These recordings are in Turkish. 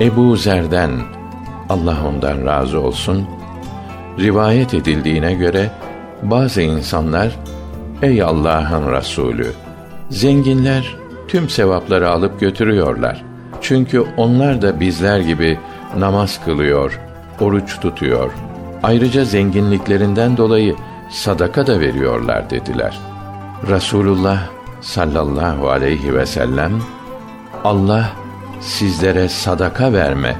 Ebu Zer'den Allah ondan razı olsun rivayet edildiğine göre bazı insanlar ey Allah'ın Resulü zenginler tüm sevapları alıp götürüyorlar. Çünkü onlar da bizler gibi namaz kılıyor, oruç tutuyor. Ayrıca zenginliklerinden dolayı sadaka da veriyorlar dediler. Rasulullah sallallahu aleyhi ve sellem Allah sizlere sadaka verme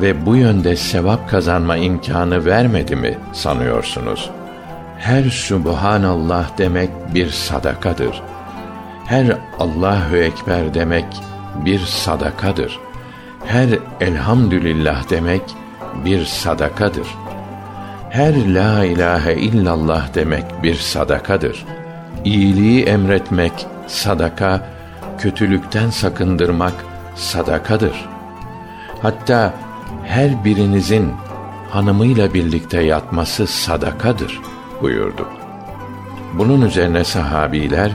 ve bu yönde sevap kazanma imkanı vermedi mi sanıyorsunuz? Her Subhanallah demek bir sadakadır. Her Allahu Ekber demek bir sadakadır. Her Elhamdülillah demek bir sadakadır. Her La ilahe illallah demek bir sadakadır. İyiliği emretmek sadaka, kötülükten sakındırmak sadakadır. Hatta her birinizin hanımıyla birlikte yatması sadakadır buyurdu. Bunun üzerine sahabiler,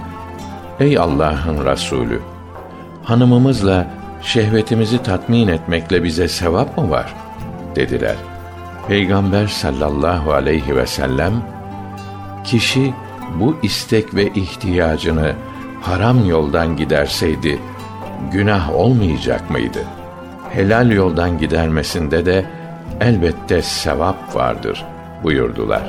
Ey Allah'ın Resulü! Hanımımızla şehvetimizi tatmin etmekle bize sevap mı var? dediler. Peygamber sallallahu aleyhi ve sellem, kişi bu istek ve ihtiyacını haram yoldan giderseydi, günah olmayacak mıydı? Helal yoldan gidermesinde de elbette sevap vardır buyurdular.